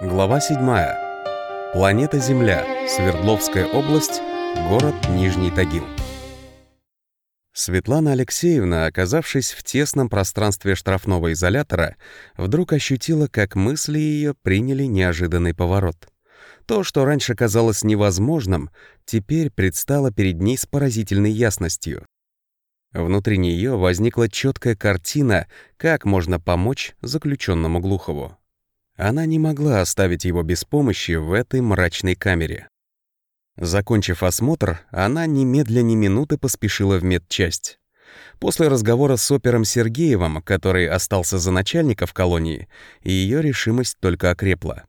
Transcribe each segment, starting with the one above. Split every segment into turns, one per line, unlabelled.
Глава 7. Планета Земля. Свердловская область. Город Нижний Тагил. Светлана Алексеевна, оказавшись в тесном пространстве штрафного изолятора, вдруг ощутила, как мысли ее приняли неожиданный поворот. То, что раньше казалось невозможным, теперь предстало перед ней с поразительной ясностью. Внутри нее возникла четкая картина, как можно помочь заключенному Глухову. Она не могла оставить его без помощи в этой мрачной камере. Закончив осмотр, она немедля ни минуты поспешила в медчасть. После разговора с опером Сергеевым, который остался за начальника в колонии, ее решимость только окрепла.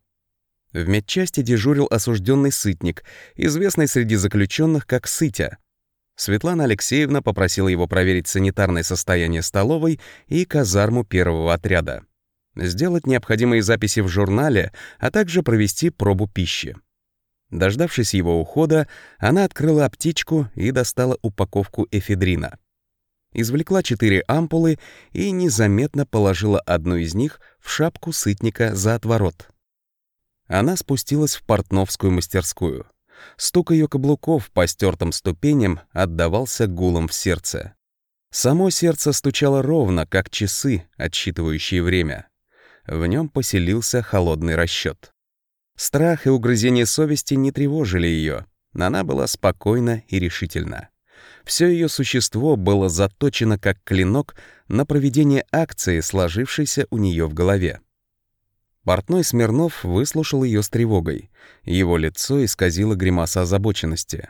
В медчасти дежурил осужденный сытник, известный среди заключенных как Сытя. Светлана Алексеевна попросила его проверить санитарное состояние столовой и казарму первого отряда сделать необходимые записи в журнале, а также провести пробу пищи. Дождавшись его ухода, она открыла аптечку и достала упаковку эфедрина. Извлекла четыре ампулы и незаметно положила одну из них в шапку сытника за отворот. Она спустилась в портновскую мастерскую. Стук ее каблуков по стертым ступеням отдавался гулом в сердце. Само сердце стучало ровно, как часы, отсчитывающие время в нем поселился холодный расчет. Страх и угрызение совести не тревожили ее. Она была спокойна и решительна. Все ее существо было заточено как клинок на проведение акции, сложившейся у нее в голове. Портной Смирнов выслушал ее с тревогой. Его лицо исказило гримаса озабоченности.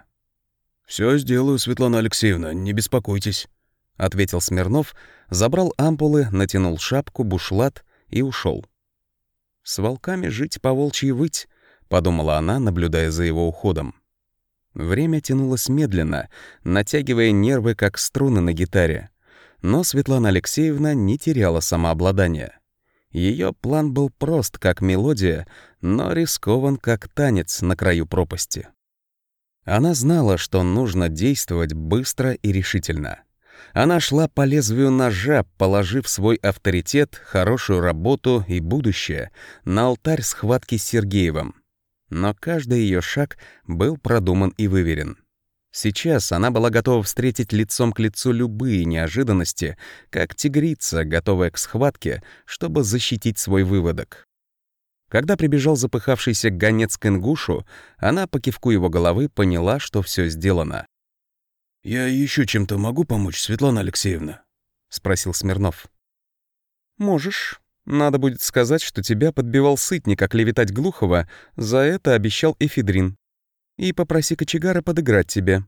«Все сделаю, Светлана Алексеевна, не беспокойтесь», — ответил Смирнов, забрал ампулы, натянул шапку, бушлат и ушел.
«С волками жить по волчьи выть», — подумала она, наблюдая за его уходом. Время тянулось медленно, натягивая нервы, как струны на гитаре. Но Светлана Алексеевна не теряла самообладания. Ее план был прост, как мелодия, но рискован, как танец на краю пропасти. Она знала, что нужно действовать быстро и решительно. Она шла по лезвию ножа, положив свой авторитет, хорошую работу и будущее на алтарь схватки с Сергеевым. Но каждый ее шаг был продуман и выверен. Сейчас она была готова встретить лицом к лицу любые неожиданности, как тигрица, готовая к схватке, чтобы защитить свой выводок. Когда прибежал запыхавшийся гонец к ингушу, она по кивку его головы поняла, что все сделано.
«Я еще чем-то могу помочь, Светлана Алексеевна?» — спросил Смирнов.
«Можешь. Надо будет сказать, что тебя подбивал сытник оклеветать Глухова, за это обещал эфедрин. И попроси кочегара подыграть тебе».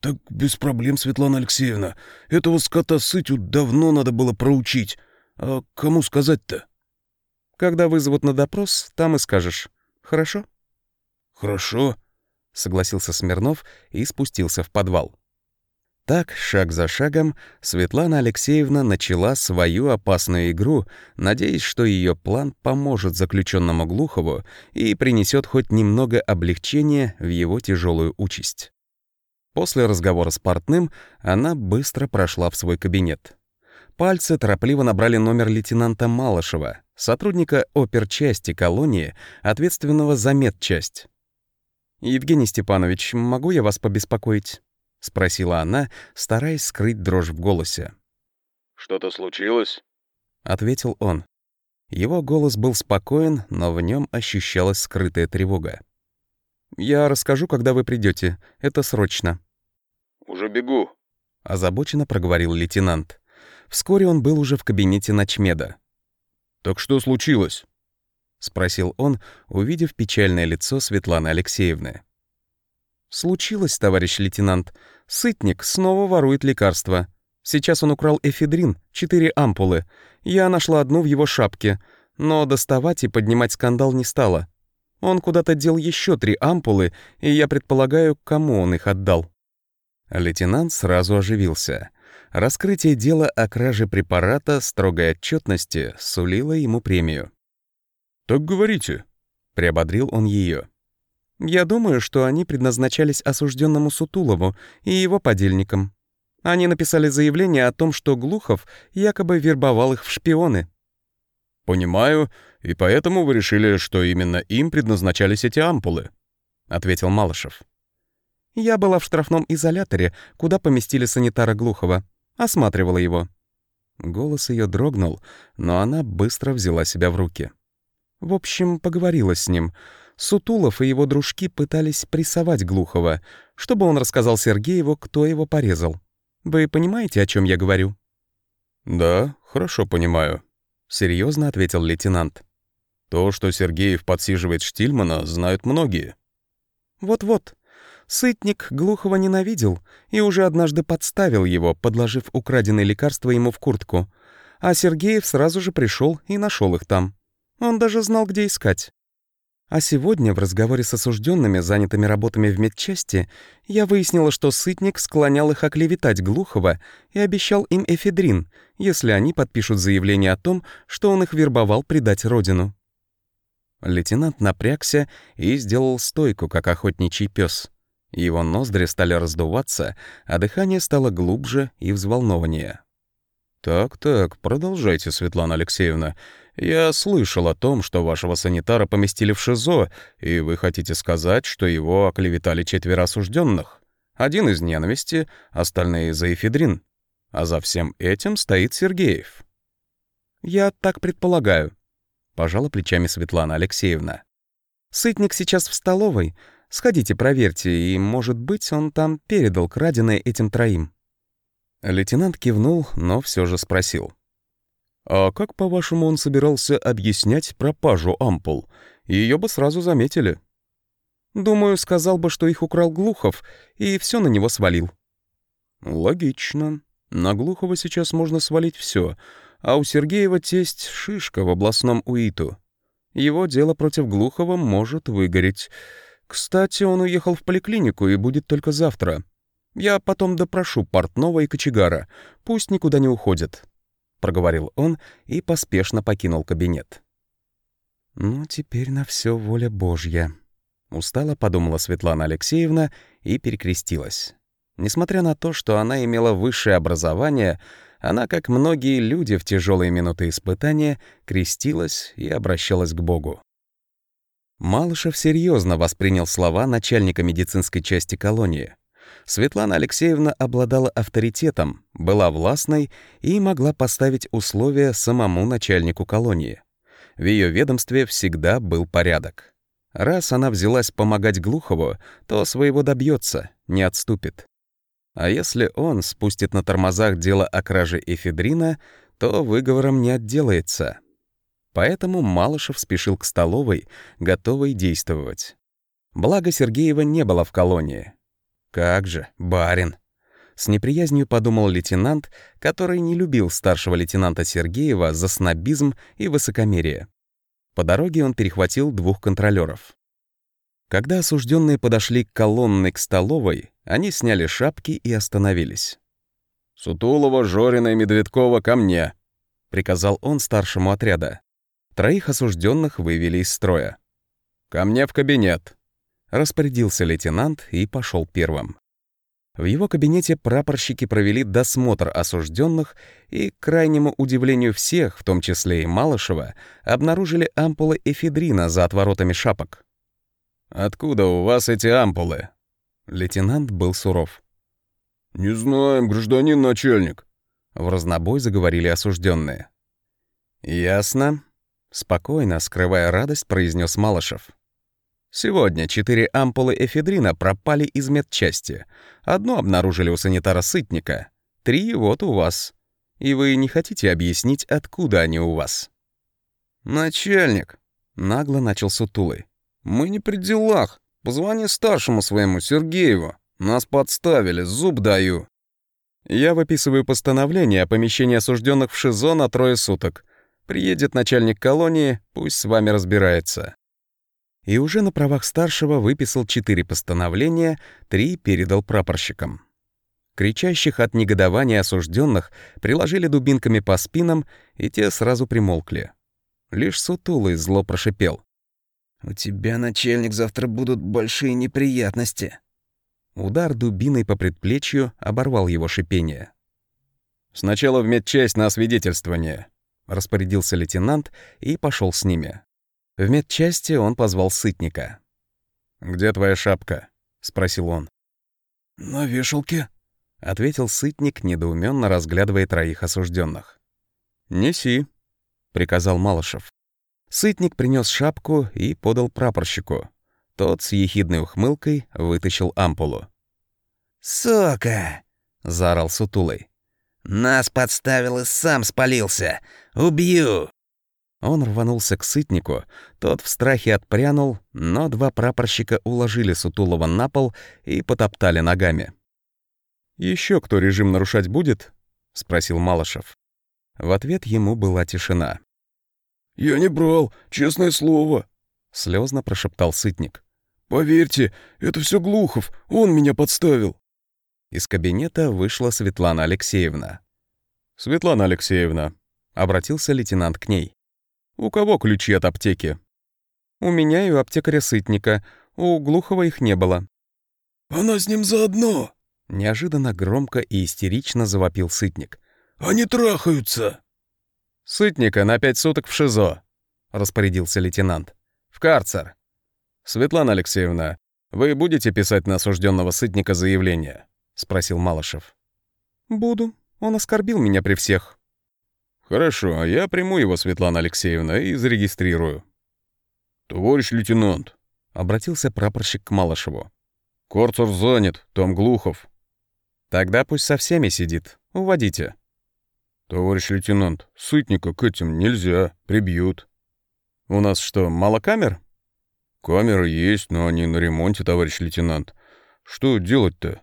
«Так без проблем, Светлана Алексеевна. Этого скота сытью давно надо было проучить. А кому сказать-то?»
«Когда вызовут на допрос, там и скажешь. Хорошо?»
«Хорошо», — согласился Смирнов и спустился в подвал.
Так, шаг за шагом, Светлана Алексеевна начала свою опасную игру, надеясь, что ее план поможет заключенному Глухову и принесет хоть немного облегчения в его тяжелую участь. После разговора с портным она быстро прошла в свой кабинет. Пальцы торопливо набрали номер лейтенанта Малышева, сотрудника оперчасти колонии, ответственного за медчасть. «Евгений Степанович, могу я вас побеспокоить?» — спросила она, стараясь скрыть дрожь в голосе.
«Что-то случилось?»
— ответил он. Его голос был спокоен, но в нем ощущалась скрытая тревога. «Я расскажу, когда вы придете. Это срочно».
«Уже бегу», —
озабоченно проговорил лейтенант. Вскоре он был уже в кабинете ночмеда.
«Так что случилось?»
— спросил он, увидев печальное лицо Светланы Алексеевны. «Случилось, товарищ лейтенант. Сытник снова ворует лекарства. Сейчас он украл эфедрин, четыре ампулы. Я нашла одну в его шапке, но доставать и поднимать скандал не стала. Он куда-то дел еще три ампулы, и я предполагаю, кому он их отдал». Лейтенант сразу оживился. Раскрытие дела о краже препарата строгой отчетности сулило ему премию.
«Так говорите», — приободрил он ее.
Я думаю, что они предназначались осужденному Сутулову и его подельникам. Они написали заявление о том, что Глухов якобы вербовал их в шпионы.
«Понимаю, и поэтому вы решили, что именно им предназначались эти ампулы», — ответил Малышев.
«Я была в штрафном изоляторе, куда поместили санитара Глухова. Осматривала его». Голос ее дрогнул, но она быстро взяла себя в руки. В общем, поговорила с ним. Сутулов и его дружки пытались прессовать Глухова, чтобы он рассказал Сергееву, кто его порезал. Вы понимаете, о чем я говорю?
«Да, хорошо понимаю», — серьезно ответил лейтенант. «То, что Сергеев подсиживает Штильмана, знают многие».
«Вот-вот. Сытник Глухова ненавидел и уже однажды подставил его, подложив украденные лекарства ему в куртку. А Сергеев сразу же пришел и нашел их там. Он даже знал, где искать. А сегодня в разговоре с осужденными, занятыми работами в медчасти, я выяснила, что Сытник склонял их оклеветать Глухова и обещал им эфедрин, если они подпишут заявление о том, что он их вербовал предать родину. Лейтенант напрягся и сделал стойку, как охотничий пес. Его ноздри стали раздуваться, а дыхание стало глубже и взволнованнее.
«Так-так, продолжайте, Светлана Алексеевна. Я слышал о том, что вашего санитара поместили в ШИЗО, и вы хотите сказать, что его оклеветали четверо осужденных. Один из ненависти, остальные за эфедрин. А за всем этим стоит Сергеев.
Я так предполагаю, пожала плечами Светлана Алексеевна. Сытник сейчас в столовой. Сходите, проверьте, и, может быть, он там передал краденое этим троим.
Лейтенант кивнул, но все же спросил. А как, по-вашему, он собирался объяснять пропажу ампул? Ее бы сразу заметили.
Думаю, сказал бы, что их украл Глухов, и все на него свалил.
Логично. На Глухова сейчас можно свалить все, а у Сергеева тесть шишка в областном УИТу. Его дело против Глухова может выгореть. Кстати, он уехал в поликлинику и будет только завтра. Я потом допрошу портного и кочегара. Пусть никуда не уходят. — проговорил он и поспешно покинул кабинет.
«Ну, теперь на все воля Божья», — устало подумала Светлана Алексеевна и перекрестилась. Несмотря на то, что она имела высшее образование, она, как многие люди в тяжелые минуты испытания, крестилась и обращалась к Богу. Малышев серьезно воспринял слова начальника медицинской части колонии. Светлана Алексеевна обладала авторитетом, была властной и могла поставить условия самому начальнику колонии. В ее ведомстве всегда был порядок. Раз она взялась помогать Глухову, то своего добьется, не отступит. А если он спустит на тормозах дело о краже эфедрина, то выговором не отделается. Поэтому Малышев спешил к столовой, готовый действовать. Благо Сергеева не было в колонии, как же, барин. С неприязнью подумал лейтенант, который не любил старшего лейтенанта Сергеева за снобизм и высокомерие. По дороге он перехватил двух контролёров. Когда осужденные подошли к колонной к столовой, они сняли шапки и остановились.
«Сутулова, Жорина и Медведкова ко мне», — приказал он старшему отряда.
Троих осужденных вывели из строя.
«Ко мне в кабинет»,
Распорядился лейтенант и пошел первым. В его кабинете прапорщики провели досмотр осужденных и, к крайнему удивлению всех, в том числе и Малышева, обнаружили ампулы эфедрина за отворотами шапок.
«Откуда у вас эти ампулы?»
Лейтенант был суров.
«Не знаем, гражданин начальник», —
в разнобой заговорили осужденные.
«Ясно», — спокойно, скрывая радость, произнес Малышев.
Сегодня четыре ампулы эфедрина пропали из медчасти. Одну обнаружили у санитара Сытника. Три вот у вас. И вы не хотите объяснить, откуда они у вас?
«Начальник», — нагло начал Сутулый, — «мы не при делах. Позвони старшему своему, Сергееву. Нас подставили, зуб даю».
Я выписываю постановление о помещении осужденных в ШИЗО на трое суток. Приедет начальник колонии, пусть с вами разбирается и уже на правах старшего выписал четыре постановления, три передал прапорщикам. Кричащих от негодования осужденных приложили дубинками по спинам, и те сразу примолкли. Лишь сутулый зло прошипел.
«У тебя, начальник, завтра будут большие неприятности».
Удар дубиной по предплечью оборвал его шипение.
«Сначала в медчасть на освидетельствование», —
распорядился лейтенант и пошел с ними. В медчасти он позвал сытника.
«Где твоя шапка?» — спросил он.
«На вешалке», —
ответил сытник, недоуменно разглядывая троих осужденных.
«Неси», — приказал Малышев.
Сытник принес шапку и подал прапорщику. Тот с ехидной ухмылкой вытащил ампулу.
«Сука!» — заорал Сутулый. «Нас подставил и сам спалился! Убью!»
Он рванулся к сытнику, тот в страхе отпрянул, но два прапорщика уложили Сутулова на пол и потоптали ногами.
Еще кто режим нарушать будет?» — спросил Малышев.
В ответ ему была тишина.
«Я не брал, честное слово», —
слезно прошептал сытник.
«Поверьте, это все Глухов, он меня подставил».
Из кабинета вышла Светлана Алексеевна.
«Светлана Алексеевна», — обратился лейтенант к ней. «У кого ключи от аптеки?»
«У меня и у аптекаря Сытника. У Глухова их не было».
«Она с ним заодно!»
Неожиданно громко и истерично завопил Сытник.
«Они трахаются!»
«Сытника на пять суток в ШИЗО», — распорядился лейтенант. «В карцер. Светлана Алексеевна, вы будете писать на осужденного Сытника заявление?» — спросил Малышев.
«Буду. Он оскорбил меня при всех».
«Хорошо, я приму его, Светлана Алексеевна, и зарегистрирую». «Товарищ лейтенант», — обратился прапорщик к Малышеву. «Корцев занят, там Глухов».
«Тогда пусть со всеми сидит. Уводите».
«Товарищ лейтенант, сытника к этим нельзя, прибьют». «У нас что, мало камер?» «Камеры есть, но они на ремонте, товарищ лейтенант. Что делать-то?»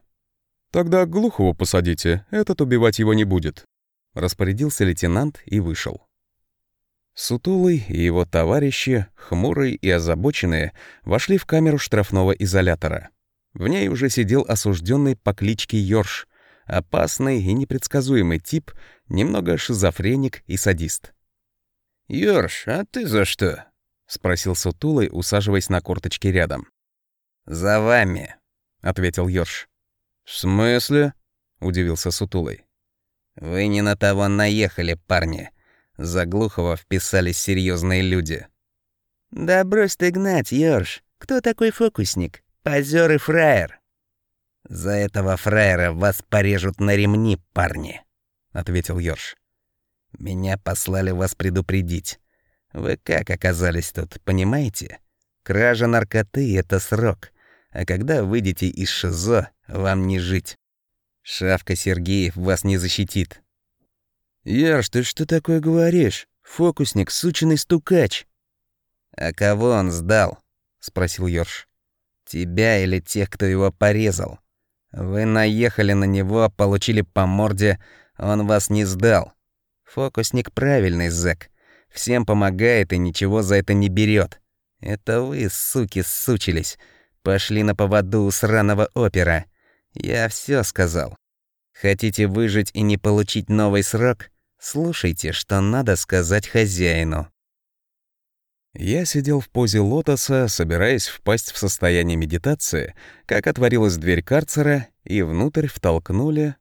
«Тогда Глухого посадите, этот убивать его не будет», — распорядился лейтенант и вышел. Сутулый и его товарищи, хмурые и озабоченные, вошли в камеру штрафного изолятора. В ней уже сидел осужденный по кличке Йорш, опасный и непредсказуемый тип, немного шизофреник и садист.
«Ёрш, а ты за что?»
— спросил Сутулый, усаживаясь на корточке рядом.
«За вами», —
ответил Ёрш.
«В смысле?» — удивился Сутулый.
«Вы не на того наехали, парни. За Глухова вписались серьезные люди».
«Да брось ты гнать, Ёрш. Кто такой фокусник? Позер и фраер».
«За этого фраера вас порежут на ремни, парни», — ответил Ёрш. «Меня послали вас предупредить. Вы как оказались тут, понимаете? Кража наркоты — это срок, а когда выйдете из ШИЗО, вам не жить. Шавка Сергеев вас не защитит».
«Ярш, ты что такое говоришь? Фокусник, сученый стукач».
«А кого он сдал?» — спросил Ёрш. «Тебя или тех, кто его порезал?» Вы наехали на него, получили по морде, он вас не сдал. Фокусник правильный, зэк. Всем помогает и ничего за это не берет. Это вы, суки, сучились. Пошли на поводу у сраного опера. Я все сказал. Хотите выжить и не получить новый срок? Слушайте, что надо сказать хозяину.
Я сидел в позе лотоса, собираясь впасть в состояние медитации, как отворилась дверь карцера, и внутрь втолкнули...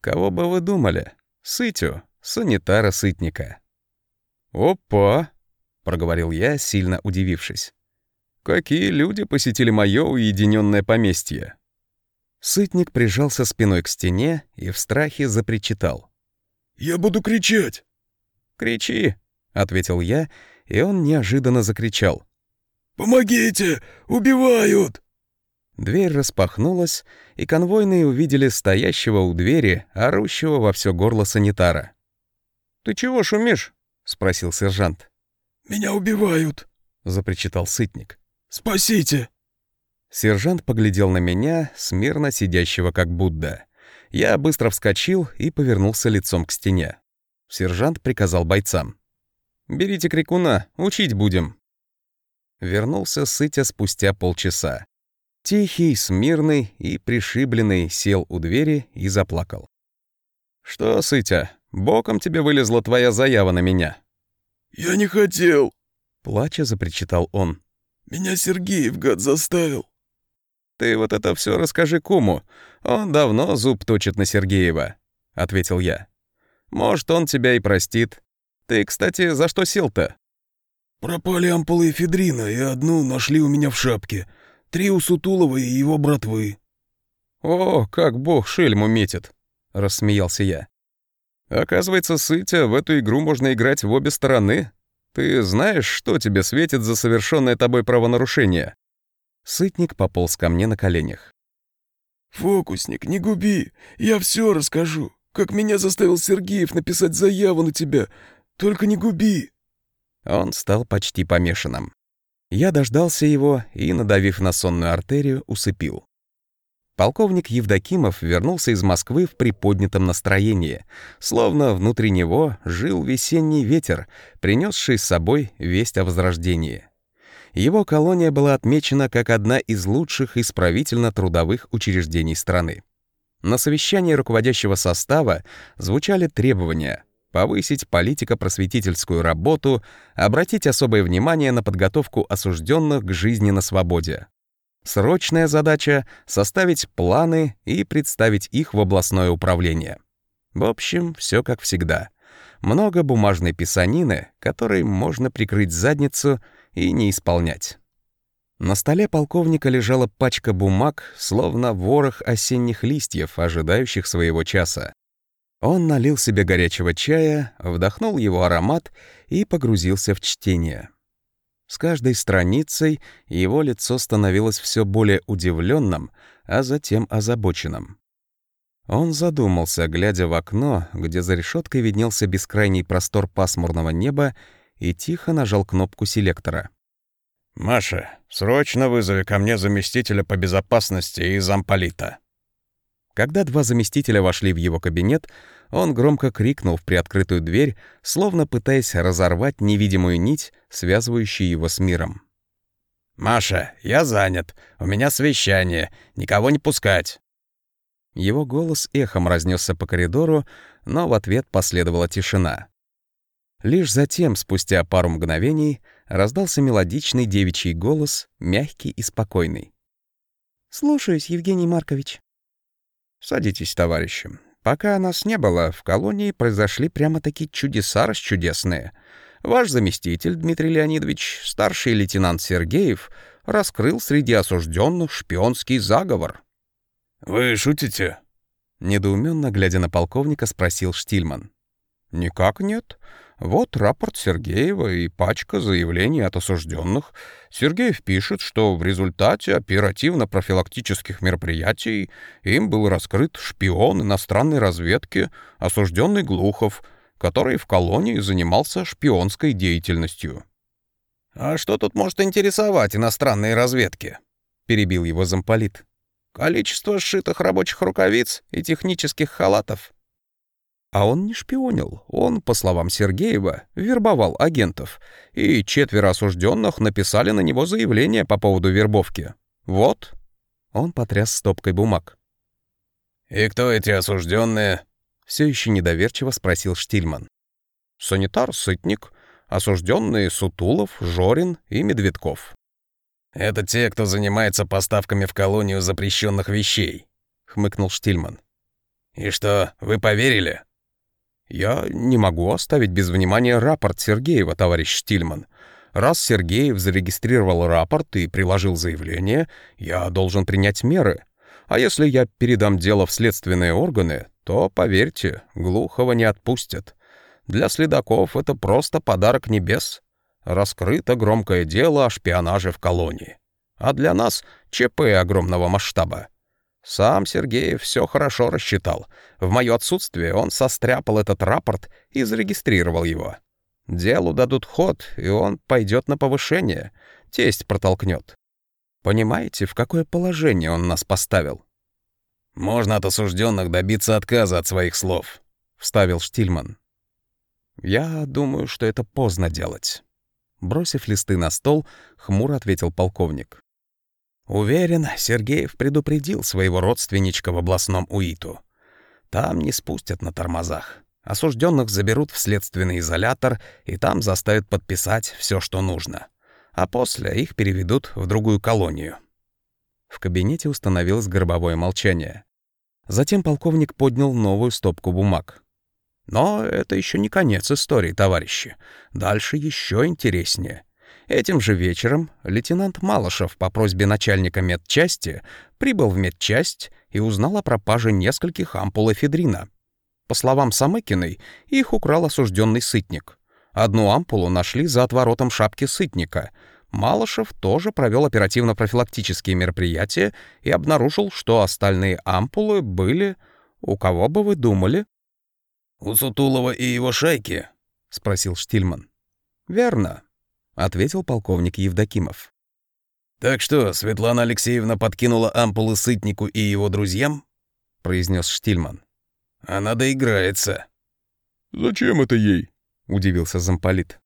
Кого бы вы думали? Сытю, санитара-сытника.
«Опа!» — проговорил
я, сильно удивившись. «Какие люди посетили мое уединенное поместье?» Сытник прижался спиной к стене и в страхе запричитал.
«Я буду кричать!»
«Кричи!» — ответил я и он неожиданно закричал.
«Помогите! Убивают!»
Дверь распахнулась, и конвойные увидели стоящего у двери, орущего во все горло санитара.
«Ты чего шумишь?» — спросил сержант.
«Меня убивают!»
— запричитал сытник.
«Спасите!»
Сержант поглядел на меня, смирно сидящего как Будда. Я быстро вскочил и повернулся лицом к стене. Сержант приказал бойцам. Берите крикуна, учить будем». Вернулся Сытя спустя полчаса. Тихий, смирный и пришибленный сел у двери и заплакал. «Что, Сытя, боком тебе вылезла твоя заява на меня?»
«Я не хотел», —
плача запричитал он.
«Меня Сергеев, гад, заставил».
«Ты вот это все расскажи куму. Он давно зуб точит на Сергеева», — ответил я. «Может, он тебя и простит.
Ты, кстати, за что сел-то?»
«Пропали ампулы эфедрина, и одну нашли у меня в шапке. Три у Сутулова и его братвы».
«О, как бог шельму метит!» — рассмеялся я. «Оказывается, сытя, в эту игру можно играть в обе стороны. Ты знаешь, что тебе светит за совершенное тобой правонарушение?» Сытник пополз ко мне на коленях.
«Фокусник, не губи, я все расскажу. Как меня заставил Сергеев написать заяву на тебя. Только не губи!»
Он стал почти помешанным. Я дождался его и, надавив на сонную артерию, усыпил. Полковник Евдокимов вернулся из Москвы в приподнятом настроении, словно внутри него жил весенний ветер, принесший с собой весть о возрождении. Его колония была отмечена как одна из лучших исправительно-трудовых учреждений страны. На совещании руководящего состава звучали требования повысить политико-просветительскую работу, обратить особое внимание на подготовку осужденных к жизни на свободе. Срочная задача — составить планы и представить их в областное управление. В общем, все как всегда. Много бумажной писанины, которой можно прикрыть задницу и не исполнять. На столе полковника лежала пачка бумаг, словно ворох осенних листьев, ожидающих своего часа. Он налил себе горячего чая, вдохнул его аромат и погрузился в чтение. С каждой страницей его лицо становилось все более удивленным, а затем озабоченным. Он задумался, глядя в окно, где за решеткой виднелся бескрайний простор пасмурного неба, и тихо нажал кнопку селектора.
«Маша, срочно вызови ко мне заместителя по безопасности и замполита».
Когда два заместителя вошли в его кабинет, он громко крикнул в приоткрытую дверь, словно пытаясь разорвать невидимую нить, связывающую его с миром.
«Маша, я занят. У меня совещание. Никого не пускать».
Его голос эхом разнесся по коридору, но в ответ последовала тишина. Лишь затем, спустя пару мгновений, раздался мелодичный девичий голос, мягкий и спокойный.
«Слушаюсь, Евгений Маркович».
«Садитесь, товарищи. Пока нас не было, в колонии произошли прямо-таки чудеса расчудесные. Ваш заместитель, Дмитрий Леонидович, старший лейтенант Сергеев, раскрыл среди осужденных шпионский заговор».
«Вы шутите?»
Недоуменно глядя на полковника, спросил Штильман. «Никак нет. Вот рапорт Сергеева и пачка заявлений от осужденных. Сергеев пишет, что в результате оперативно-профилактических мероприятий им был раскрыт шпион иностранной разведки, осужденный Глухов, который в колонии занимался шпионской деятельностью.
«А что тут может интересовать иностранные разведки?» — перебил его замполит. «Количество сшитых рабочих рукавиц и технических халатов».
А он не шпионил. Он, по словам Сергеева, вербовал агентов. И четверо осужденных написали на него заявление по поводу вербовки. Вот. Он потряс стопкой бумаг.
«И кто эти осужденные?
Все еще недоверчиво спросил Штильман. «Санитар Сытник, осужденные Сутулов, Жорин и Медведков».
«Это те, кто занимается поставками в колонию запрещенных вещей», — хмыкнул Штильман. «И что, вы поверили?»
«Я не могу оставить без внимания рапорт Сергеева, товарищ Штильман. Раз Сергеев зарегистрировал рапорт и приложил заявление, я должен принять меры. А если я передам дело в следственные органы, то, поверьте, глухого не отпустят. Для следаков это просто подарок небес. Раскрыто громкое дело о шпионаже в колонии. А для нас ЧП огромного масштаба. Сам Сергеев все хорошо рассчитал. В мое отсутствие он состряпал этот рапорт и зарегистрировал его. Делу дадут ход, и он пойдет на повышение. Тесть протолкнет. Понимаете, в какое положение он нас поставил?
«Можно от осужденных добиться отказа от своих слов», — вставил Штильман.
«Я думаю, что это поздно делать». Бросив листы на стол, хмуро ответил полковник. Уверен, Сергеев предупредил своего родственничка в областном УИТу. Там не спустят на тормозах. Осужденных заберут в следственный изолятор и там заставят подписать все, что нужно. А после их переведут в другую колонию. В кабинете установилось гробовое молчание. Затем полковник поднял новую стопку бумаг. Но это еще не конец истории, товарищи. Дальше еще интереснее. Этим же вечером лейтенант Малышев по просьбе начальника медчасти прибыл в медчасть и узнал о пропаже нескольких ампул эфедрина. По словам Самыкиной, их украл осужденный сытник. Одну ампулу нашли за отворотом шапки сытника. Малышев тоже провел оперативно-профилактические мероприятия и обнаружил, что остальные ампулы были... У кого бы вы думали?
«У Сутулова и его шайки?»
— спросил Штильман. «Верно», — ответил полковник Евдокимов.
«Так что, Светлана Алексеевна подкинула ампулы Сытнику и его друзьям?» — произнес Штильман. «Она доиграется».
«Зачем это ей?» — удивился замполит.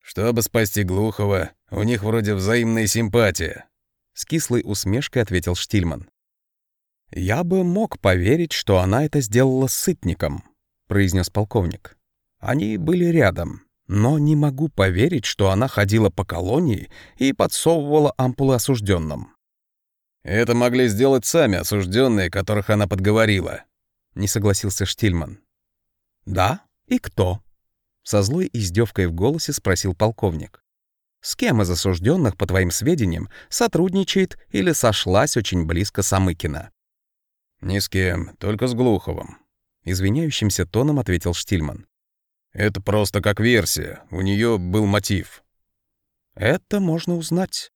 «Чтобы спасти Глухова, у них вроде взаимная симпатия», —
с кислой усмешкой ответил Штильман. «Я бы мог поверить, что она это сделала с Сытником», произнес полковник. Они были рядом, но не могу поверить, что она ходила по колонии и подсовывала ампулы осужденным.
Это могли сделать сами осужденные, которых она подговорила, не согласился Штильман.
Да? И кто? Со злой издевкой в голосе спросил полковник. С кем из осужденных, по твоим сведениям, сотрудничает или сошлась очень близко Самыкина?
Ни с кем, только с Глуховым.
Извиняющимся тоном ответил Штильман.
«Это просто как версия. У нее был мотив».
«Это можно узнать.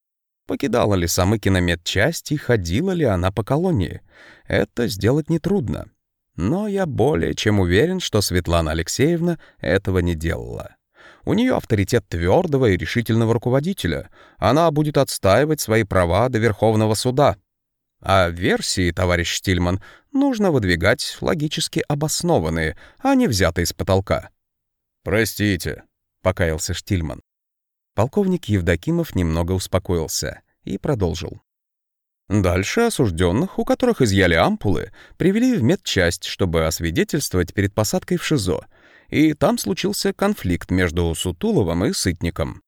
Покидала ли Самыкина медчасть и ходила ли она по колонии? Это сделать нетрудно. Но я более чем уверен, что Светлана Алексеевна этого не делала. У нее авторитет твердого и решительного руководителя. Она будет отстаивать свои права до Верховного суда. А версии, товарищ Штильман, нужно выдвигать логически обоснованные, а не взятые с потолка.
«Простите», — покаялся Штильман.
Полковник Евдокимов немного успокоился и продолжил. Дальше осужденных, у которых изъяли ампулы, привели в медчасть, чтобы освидетельствовать перед посадкой в ШИЗО, и там случился конфликт между Сутуловым и Сытником.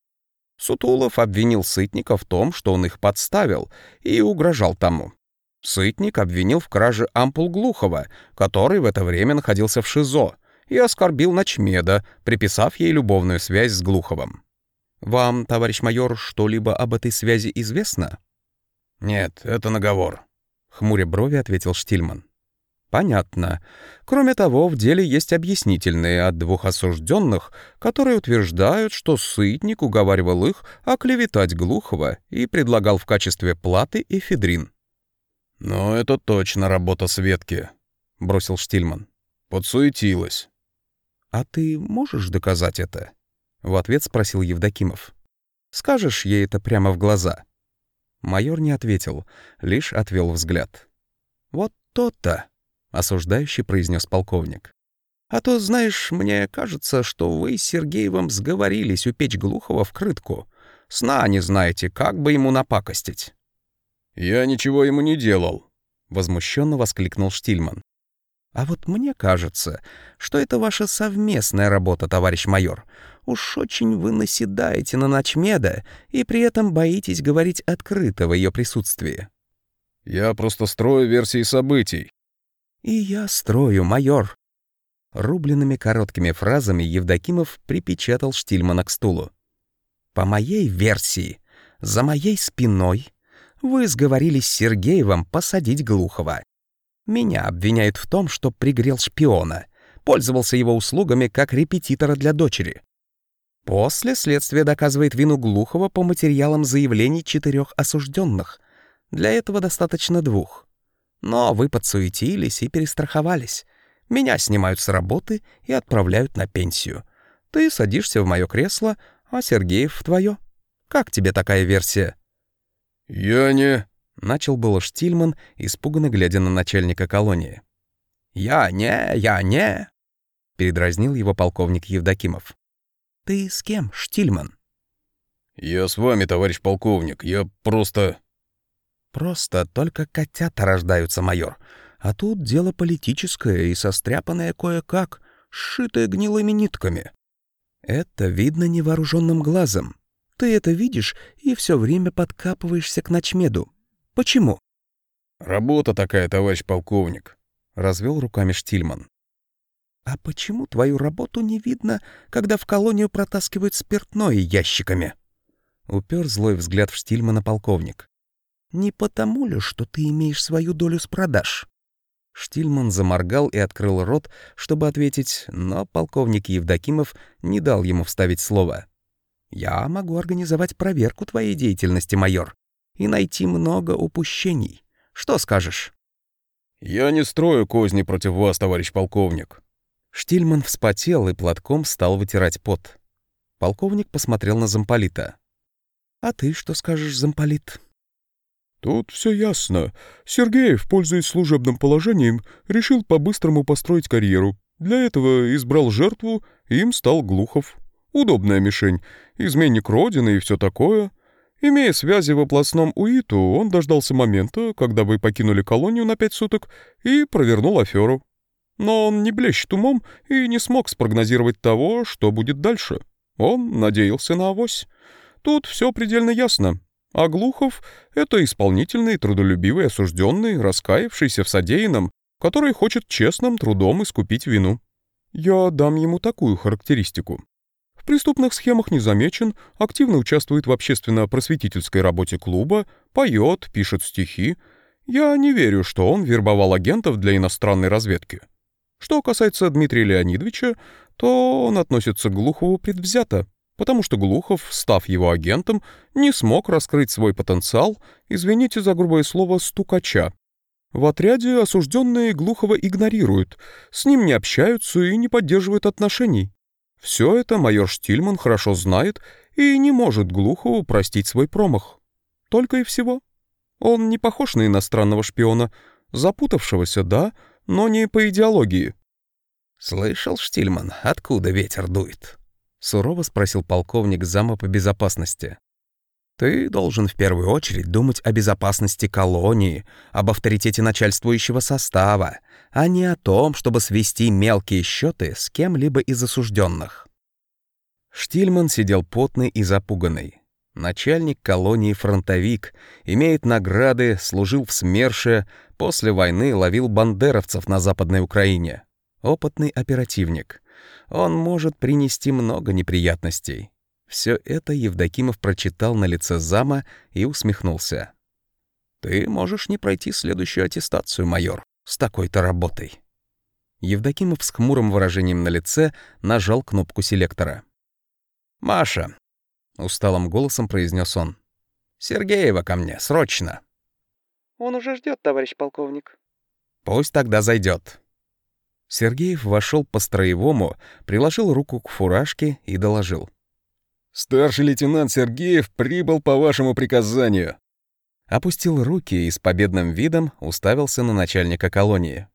Сутулов обвинил Сытника в том, что он их подставил, и угрожал тому. Сытник обвинил в краже ампул Глухова, который в это время находился в ШИЗО, и оскорбил Ночмеда, приписав ей любовную связь с Глуховым. «Вам, товарищ майор, что-либо об этой связи известно?»
«Нет, это наговор», — хмуря брови ответил Штильман.
Понятно. Кроме того, в деле есть объяснительные от двух осужденных, которые утверждают, что Сытник уговаривал их оклеветать Глухова и предлагал в качестве платы эфедрин.
«Но это точно работа Светки», — бросил Штильман. «Подсуетилась».
«А ты можешь доказать это?» — в ответ спросил Евдокимов. «Скажешь ей это прямо в глаза?» Майор не ответил, лишь отвел взгляд. «Вот то-то», — осуждающий произнес полковник. «А то, знаешь, мне кажется, что вы с Сергеевым сговорились упечь Глухова в крытку. Сна не знаете, как бы ему напакостить».
«Я ничего ему не делал», —
возмущенно воскликнул Штильман. «А вот мне кажется, что это ваша совместная работа, товарищ майор. Уж очень вы наседаете на ночмеда и при этом боитесь говорить открыто в ее присутствии».
«Я просто строю версии событий».
«И я строю, майор». Рубленными короткими фразами Евдокимов припечатал Штильмана к стулу. «По моей версии, за моей спиной вы сговорились с Сергеевым посадить Глухова. Меня обвиняют в том, что пригрел шпиона, пользовался его услугами как репетитора для дочери. После следствие доказывает вину Глухова по материалам заявлений четырех осужденных. Для этого достаточно двух. Но вы подсуетились и перестраховались. Меня снимают с работы и отправляют на пенсию. Ты садишься в мое кресло, а Сергеев в твое. Как тебе такая версия?»
«Я не...»
— начал было Штильман, испуганно глядя на начальника колонии. «Я не, я не...» — передразнил его полковник Евдокимов. «Ты с кем, Штильман?»
«Я с вами, товарищ полковник. Я просто...»
«Просто только котята рождаются, майор. А тут дело политическое и состряпанное кое-как, сшитое гнилыми нитками. Это видно невооруженным глазом. Ты это видишь и все время подкапываешься к ночмеду. Почему?
Работа такая, товарищ полковник, развел руками Штильман.
«А почему твою работу не видно, когда в колонию протаскивают спиртное ящиками?» Упер злой взгляд в Штильмана полковник. «Не потому ли, что ты имеешь свою долю с продаж?» Штильман заморгал и открыл рот, чтобы ответить, но полковник Евдокимов не дал ему вставить слово. «Я могу организовать проверку твоей деятельности, майор, и найти много упущений. Что скажешь?»
«Я не строю козни против вас, товарищ полковник».
Штильман вспотел и платком стал вытирать пот. Полковник посмотрел на замполита. «А ты что скажешь, замполит?»
«Тут все ясно. Сергеев, пользуясь служебным положением, решил по-быстрому построить карьеру. Для этого избрал жертву, им стал Глухов. Удобная мишень, изменник Родины и все такое. Имея связи в областном УИТу, он дождался момента, когда вы покинули колонию на пять суток, и провернул аферу. Но он не блещет умом и не смог спрогнозировать того, что будет дальше. Он надеялся на авось. Тут все предельно ясно. А Глухов — это исполнительный, трудолюбивый осужденный, раскаявшийся в содеянном, который хочет честным трудом искупить вину. Я дам ему такую характеристику. В преступных схемах не замечен, активно участвует в общественно-просветительской работе клуба, поет, пишет стихи. Я не верю, что он вербовал агентов для иностранной разведки. Что касается Дмитрия Леонидовича, то он относится к Глухову предвзято, потому что Глухов, став его агентом, не смог раскрыть свой потенциал, извините за грубое слово, стукача. В отряде осужденные Глухова игнорируют, с ним не общаются и не поддерживают отношений. Все это майор Штильман хорошо знает и не может Глухову простить свой промах. Только и всего. Он не похож на иностранного шпиона, запутавшегося, да, но не по идеологии.
«Слышал, Штильман, откуда ветер дует?» — сурово спросил полковник зама по безопасности. «Ты должен в первую очередь думать о безопасности колонии, об авторитете начальствующего состава, а не о том, чтобы свести мелкие счеты с кем-либо из осужденных.
Штильман сидел потный и запуганный. Начальник колонии фронтовик, имеет награды, служил в СМЕРШе, после войны ловил бандеровцев на Западной Украине. Опытный оперативник. Он может принести много неприятностей. Все это Евдокимов прочитал на лице зама и усмехнулся. «Ты можешь не пройти следующую аттестацию, майор с такой-то работой. Евдокимов с хмурым выражением на лице нажал кнопку селектора. «Маша», — усталым голосом произнес он, — «Сергеева ко мне, срочно».
«Он уже ждет, товарищ полковник».
«Пусть тогда зайдет. Сергеев вошел по-строевому, приложил руку к фуражке и доложил.
«Старший лейтенант Сергеев прибыл по вашему приказанию
опустил руки и с победным видом уставился на начальника колонии.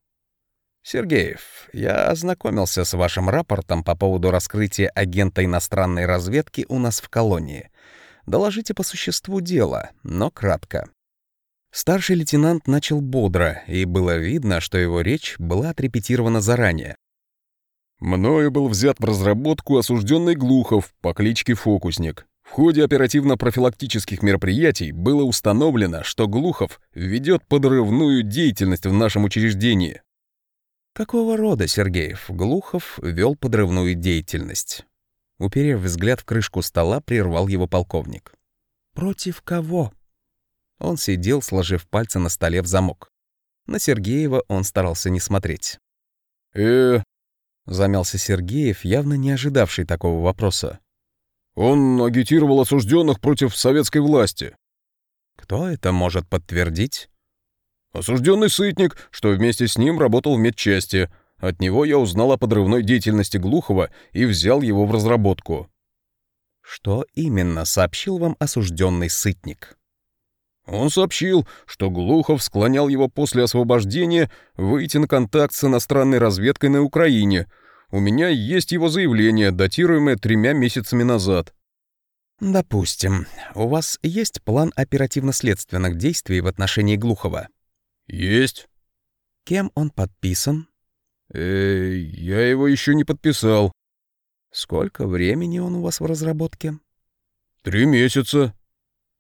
«Сергеев, я ознакомился с вашим рапортом по поводу раскрытия агента иностранной разведки у нас в колонии. Доложите по существу дела, но кратко». Старший лейтенант начал бодро, и было видно, что его речь была отрепетирована заранее.
«Мною был взят в разработку осужденный Глухов по кличке Фокусник. В ходе оперативно-профилактических мероприятий было установлено, что Глухов ведет подрывную деятельность в нашем учреждении.
Какого рода Сергеев Глухов вел подрывную деятельность? Уперев взгляд в крышку стола, прервал его полковник. «Против кого?» Он сидел, сложив пальцы на столе в замок. На Сергеева он старался не смотреть.
э
замялся Сергеев, явно не ожидавший такого вопроса.
Он агитировал осужденных против советской власти.
Кто это может подтвердить?
Осужденный сытник, что вместе с ним работал в медчасти. От него я узнал о подрывной деятельности Глухова и взял его в разработку.
Что именно сообщил вам осужденный сытник?
Он сообщил, что Глухов склонял его после освобождения выйти на контакт с иностранной разведкой на Украине — у меня есть его заявление, датируемое тремя месяцами назад».
«Допустим. У вас есть план оперативно-следственных действий в отношении Глухова?»
«Есть».
«Кем он подписан?»
«Э, я его еще не подписал».
«Сколько времени он у вас в разработке?»
«Три месяца».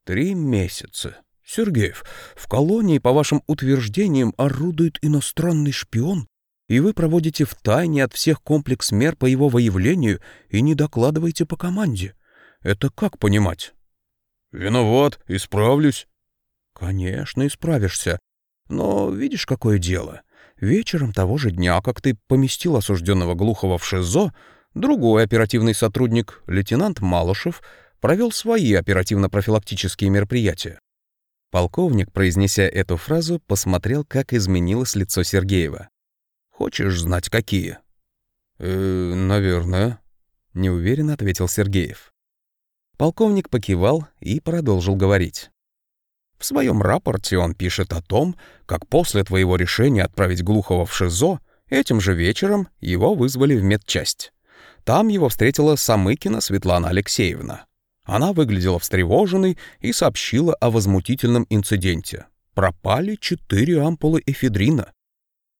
«Три месяца. Сергеев, в колонии, по вашим утверждениям, орудует иностранный шпион,
и вы проводите в тайне от всех комплекс мер по его выявлению и не докладываете по команде. Это как понимать?
Виноват, исправлюсь.
Конечно, исправишься. Но видишь, какое дело? Вечером того же дня, как ты поместил осужденного Глухого в ШИЗО, другой оперативный сотрудник, лейтенант Малышев, провел свои оперативно-профилактические мероприятия. Полковник, произнеся эту фразу, посмотрел, как изменилось лицо Сергеева. «Хочешь знать, какие?»
«Э, наверное», —
неуверенно ответил Сергеев. Полковник покивал и продолжил говорить. В своем рапорте он пишет о том, как после твоего решения отправить Глухова в ШИЗО, этим же вечером его вызвали в медчасть. Там его встретила Самыкина Светлана Алексеевна. Она выглядела встревоженной и сообщила о возмутительном инциденте. Пропали четыре ампулы эфедрина.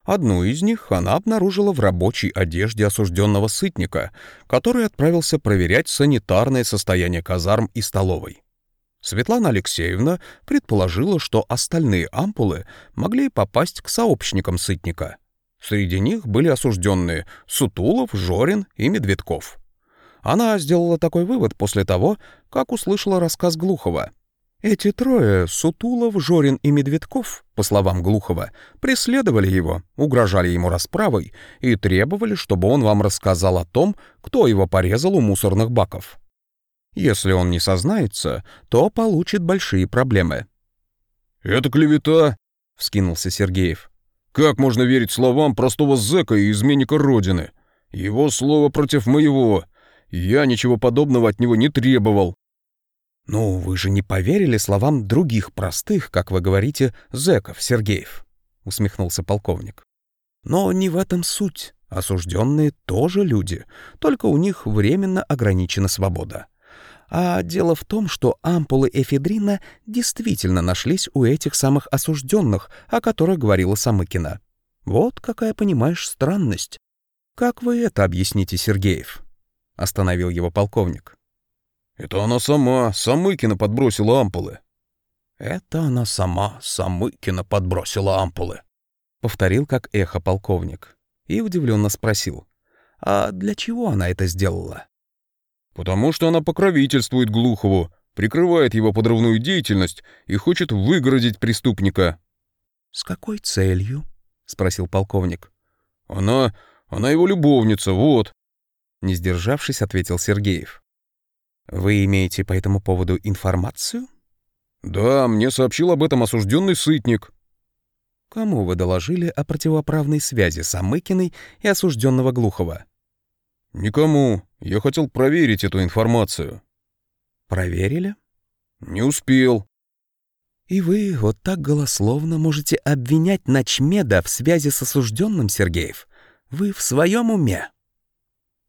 Одну из них она обнаружила в рабочей одежде осужденного сытника, который отправился проверять санитарное состояние казарм и столовой. Светлана Алексеевна предположила, что остальные ампулы могли попасть к сообщникам сытника. Среди них были осужденные Сутулов, Жорин и Медведков. Она сделала такой вывод после того, как услышала рассказ Глухова. Эти трое, Сутулов, Жорин и Медведков, по словам Глухова, преследовали его, угрожали ему расправой и требовали, чтобы он вам рассказал о том, кто его порезал у мусорных баков. Если он не сознается, то получит большие проблемы.
«Это клевета!» — вскинулся Сергеев. «Как можно верить словам простого зэка и изменника Родины? Его слово против моего. Я ничего подобного от него не требовал.
«Ну, вы же не поверили словам других простых, как вы говорите, зэков, Сергеев», — усмехнулся полковник. «Но не в этом суть. Осужденные тоже люди, только у них временно ограничена свобода. А дело в том, что ампулы эфедрина действительно нашлись у этих самых осужденных, о которых говорила Самыкина. Вот какая, понимаешь, странность. Как вы это объясните, Сергеев?» — остановил его полковник.
Это она сама, Самыкина подбросила ампулы.
Это она сама, Самыкина подбросила ампулы. Повторил как эхо полковник. И удивленно спросил. А для чего она это сделала?
Потому что она покровительствует Глухову, прикрывает его подрывную деятельность и хочет выгородить преступника.
«С какой целью?» — спросил полковник.
«Она... она его любовница, вот».
Не сдержавшись, ответил Сергеев. Вы имеете по этому поводу информацию?
Да, мне сообщил об этом осужденный сытник.
Кому вы доложили о противоправной связи Самыкиной и осужденного Глухова?
Никому. Я хотел проверить эту информацию.
Проверили?
Не успел.
И вы вот так голословно можете обвинять Ночмеда в связи с осужденным, Сергеев? Вы в своем уме?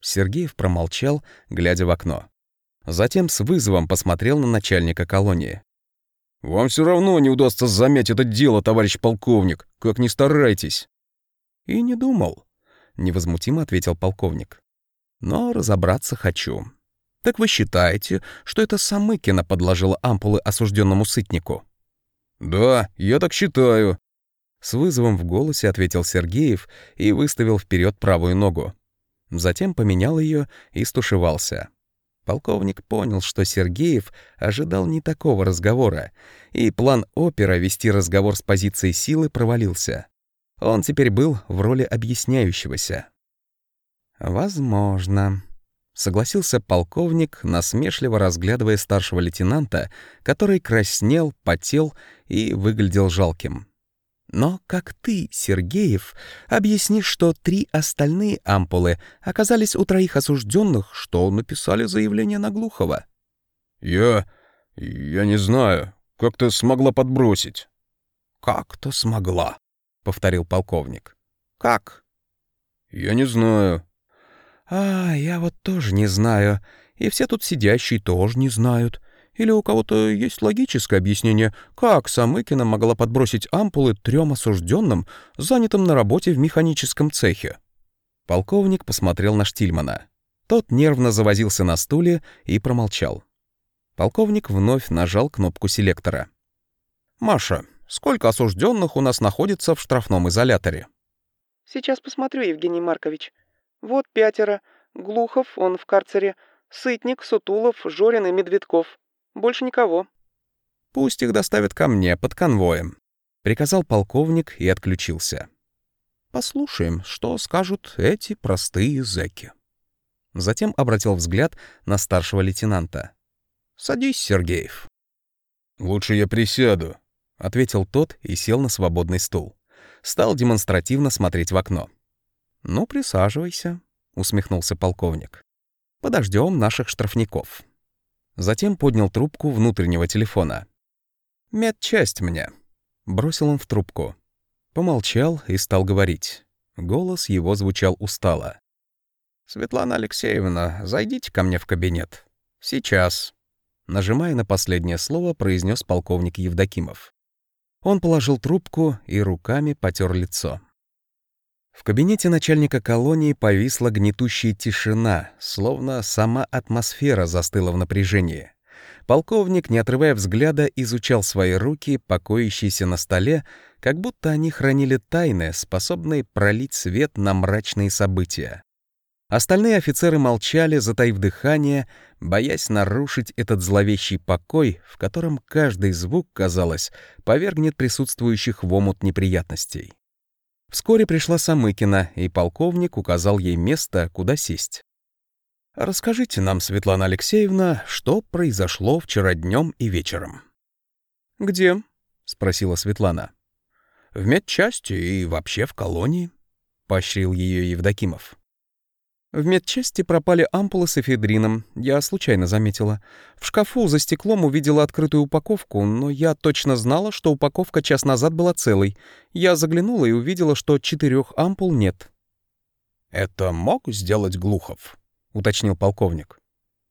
Сергеев промолчал, глядя в окно. Затем с вызовом посмотрел на начальника колонии.
«Вам все равно не удастся замять это дело, товарищ полковник, как ни старайтесь».
«И не думал», — невозмутимо ответил полковник. «Но разобраться хочу. Так вы считаете, что это Самыкина подложила ампулы осужденному сытнику?»
«Да, я так считаю», —
с вызовом в голосе ответил Сергеев и выставил вперед правую ногу. Затем поменял ее и стушевался. Полковник понял, что Сергеев ожидал не такого разговора, и план опера вести разговор с позиции силы провалился. Он теперь был в роли объясняющегося. «Возможно», — согласился полковник, насмешливо разглядывая старшего лейтенанта, который краснел, потел и выглядел жалким. Но как ты, Сергеев, объяснишь, что три остальные ампулы оказались у троих осужденных, что написали заявление на Глухова?
Я... я не знаю. Как-то смогла подбросить.
Как-то смогла, повторил полковник. Как?
Я не знаю.
А, я вот тоже не знаю. И все тут сидящие тоже не знают. Или у кого-то есть логическое объяснение, как Самыкина могла подбросить ампулы трем осужденным, занятым на работе в механическом цехе? Полковник посмотрел на Штильмана. Тот нервно завозился на стуле и промолчал. Полковник вновь нажал кнопку селектора. «Маша, сколько осужденных у нас находится в штрафном изоляторе?»
Сейчас посмотрю, Евгений Маркович. Вот пятеро. Глухов, он в карцере. Сытник, Сутулов, Жорин и Медведков. Больше никого.
Пусть их доставят ко мне под конвоем, приказал полковник и отключился. Послушаем, что скажут эти простые зэки. Затем обратил взгляд на старшего лейтенанта. «Садись, Сергеев».
«Лучше я присяду», —
ответил тот и сел на свободный стул. Стал демонстративно смотреть в окно. «Ну, присаживайся», — усмехнулся полковник. Подождем наших штрафников». Затем поднял трубку внутреннего телефона. «Медчасть мне», — бросил он в трубку. Помолчал и стал говорить. Голос его звучал устало. «Светлана Алексеевна, зайдите ко мне в кабинет. Сейчас». Нажимая на последнее слово, произнес полковник Евдокимов. Он положил трубку и руками потер лицо. В кабинете начальника колонии повисла гнетущая тишина, словно сама атмосфера застыла в напряжении. Полковник, не отрывая взгляда, изучал свои руки, покоящиеся на столе, как будто они хранили тайны, способные пролить свет на мрачные события. Остальные офицеры молчали, затаив дыхание, боясь нарушить этот зловещий покой, в котором каждый звук, казалось, повергнет присутствующих в омут неприятностей. Вскоре пришла Самыкина, и полковник указал ей место, куда сесть. «Расскажите нам, Светлана Алексеевна, что произошло вчера днем и вечером».
«Где?»
— спросила Светлана. «В медчасти и вообще в колонии», — поощрил ее Евдокимов. В медчасти пропали ампулы с эфедрином, я случайно заметила. В шкафу за стеклом увидела открытую упаковку, но я точно знала, что упаковка час назад была целой. Я заглянула и увидела, что четырех ампул нет. «Это мог сделать Глухов?» — уточнил полковник.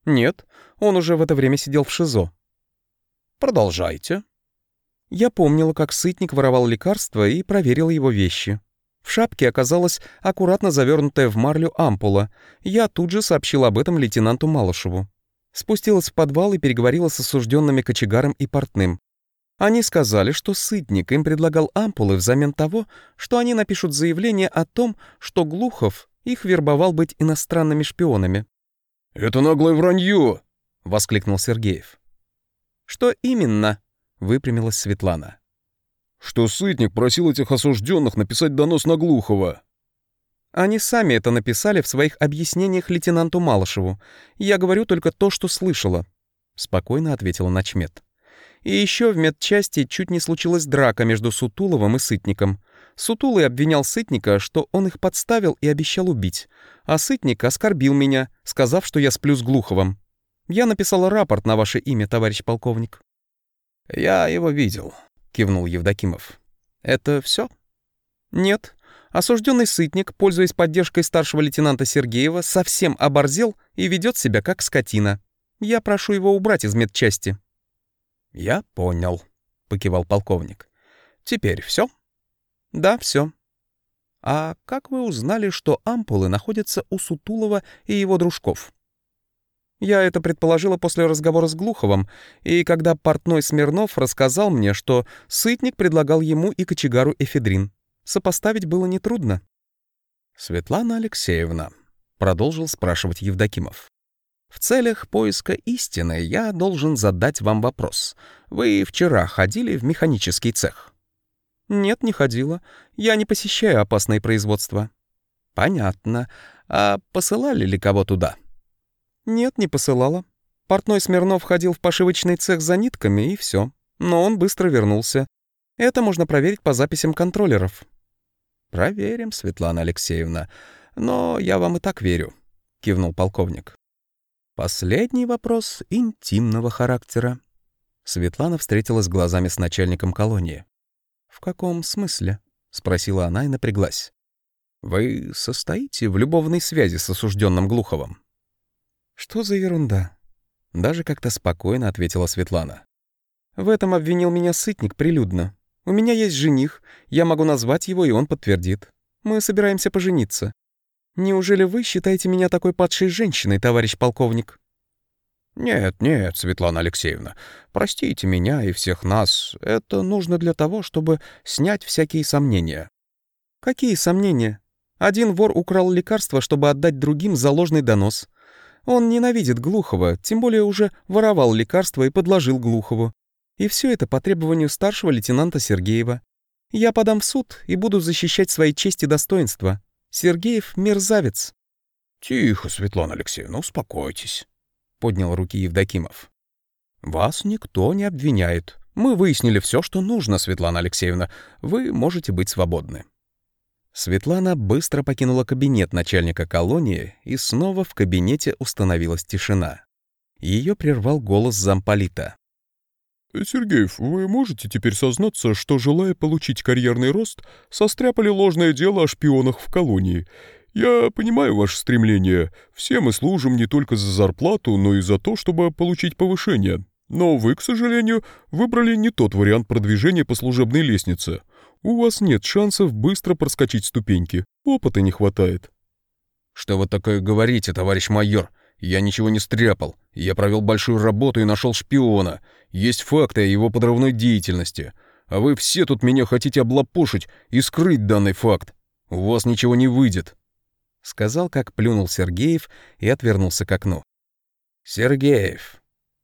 «Нет, он уже в это время сидел в ШИЗО». «Продолжайте». Я помнила, как сытник воровал лекарства и проверила его вещи. В шапке оказалась аккуратно завернутая в марлю ампула. Я тут же сообщил об этом лейтенанту Малышеву. Спустилась в подвал и переговорила с осужденными кочегаром и портным. Они сказали, что сытник им предлагал ампулы взамен того, что они напишут заявление о том, что Глухов их вербовал быть иностранными шпионами.
«Это наглое вранье!»
— воскликнул Сергеев. «Что именно?» — выпрямилась Светлана
что Сытник просил этих осужденных написать донос на Глухова.
Они сами это написали в своих объяснениях лейтенанту Малышеву. Я говорю только то, что слышала», — спокойно ответила Начмет. «И еще в медчасти чуть не случилась драка между Сутуловым и Сытником. Сутулый обвинял Сытника, что он их подставил и обещал убить, а Сытник оскорбил меня, сказав, что я сплю с Глуховым. Я написала рапорт на ваше имя, товарищ полковник». «Я его видел», — кивнул Евдокимов. «Это все? «Нет. Осужденный сытник, пользуясь поддержкой старшего лейтенанта Сергеева, совсем оборзел и ведет себя как скотина. Я прошу его убрать из медчасти». «Я понял», — покивал полковник. «Теперь все? «Да, все. «А как вы узнали, что ампулы находятся у Сутулова и его дружков?» Я это предположила после разговора с Глуховым, и когда портной Смирнов рассказал мне, что сытник предлагал ему и кочегару эфедрин. Сопоставить было нетрудно. «Светлана Алексеевна», — продолжил спрашивать Евдокимов, «в целях поиска истины я должен задать вам вопрос. Вы вчера ходили в механический цех?» «Нет, не ходила. Я не посещаю опасные производства». «Понятно. А посылали ли кого туда?» «Нет, не посылала. Портной Смирнов ходил в пошивочный цех за нитками, и все. Но он быстро вернулся. Это можно проверить по записям контроллеров». «Проверим, Светлана Алексеевна. Но я вам и так верю», — кивнул полковник. Последний вопрос интимного характера. Светлана встретилась глазами с начальником колонии. «В каком смысле?» — спросила она и напряглась. «Вы состоите в любовной связи с осужденным Глуховым?» «Что за ерунда?» Даже как-то спокойно ответила Светлана. «В этом обвинил меня сытник прилюдно. У меня есть жених, я могу назвать его, и он подтвердит. Мы собираемся пожениться. Неужели вы считаете меня такой падшей женщиной, товарищ полковник?» «Нет, нет, Светлана Алексеевна, простите меня и всех нас. Это нужно для того, чтобы снять всякие сомнения». «Какие сомнения? Один вор украл лекарство, чтобы отдать другим за ложный донос. Он ненавидит Глухова, тем более уже воровал лекарство и подложил Глухову. И все это по требованию старшего лейтенанта Сергеева. Я подам в суд и буду защищать свои честь и достоинства. Сергеев — мерзавец».
«Тихо, Светлана Алексеевна, успокойтесь», — поднял руки Евдокимов. «Вас никто не обвиняет. Мы выяснили все, что нужно, Светлана Алексеевна. Вы можете быть свободны».
Светлана быстро покинула кабинет начальника колонии, и снова в кабинете установилась тишина. Ее прервал голос замполита.
«Сергеев, вы можете теперь сознаться, что, желая получить карьерный рост, состряпали ложное дело о шпионах в колонии? Я понимаю ваше стремление. Все мы служим не только за зарплату, но и за то, чтобы получить повышение. Но вы, к сожалению, выбрали не тот вариант продвижения по служебной лестнице. У вас нет шансов быстро проскочить ступеньки. Опыта не хватает».
«Что вы такое говорите, товарищ майор? Я ничего не стряпал. Я провел большую работу и нашел шпиона. Есть факты о его подрывной деятельности. А вы все тут меня хотите облапошить и скрыть данный факт. У вас ничего не выйдет».
Сказал, как плюнул Сергеев и отвернулся к окну.
«Сергеев!»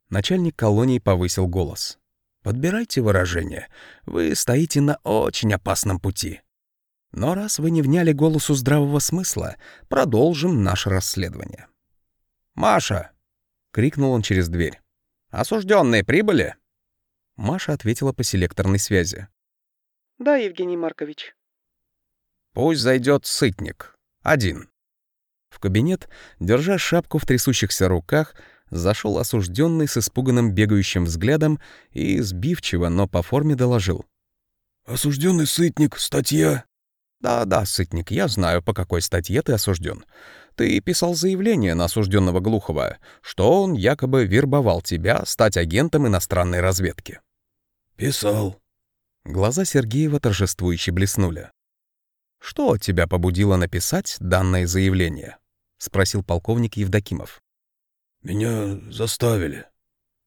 Начальник колонии повысил голос. «Подбирайте выражение. Вы стоите на очень опасном пути. Но раз вы не вняли голосу здравого смысла, продолжим наше расследование». «Маша!» — крикнул он через дверь. «Осужденные прибыли?»
Маша ответила по селекторной связи.
«Да, Евгений Маркович».
«Пусть зайдет сытник. Один».
В кабинет, держа шапку в трясущихся руках, зашел осужденный с испуганным бегающим взглядом и сбивчиво, но по форме доложил.
«Осужденный сытник, статья...»
«Да-да, сытник, я знаю, по какой статье ты осужден. Ты писал заявление на осужденного Глухова, что он якобы вербовал тебя стать агентом иностранной разведки».
«Писал».
Глаза Сергеева торжествующе блеснули. «Что тебя побудило написать данное заявление?» — спросил полковник Евдокимов.
«Меня заставили».